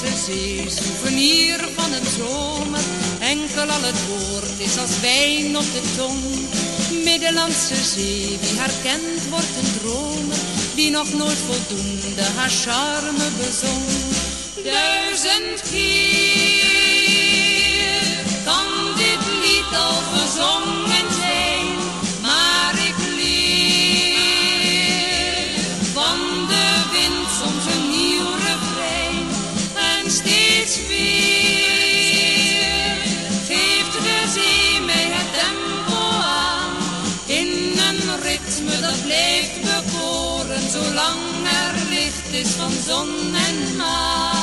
zee, souvenir van een zomer. Enkel al het woord is als wijn op de tong. Middellandse zee, wie haar kent wordt een dromer. Die nog nooit voldoende haar charme bezong. Duizend keer steeds weer geeft de zee mij het tempo aan. In een ritme dat blijft bekoren, zolang er licht is van zon en maan.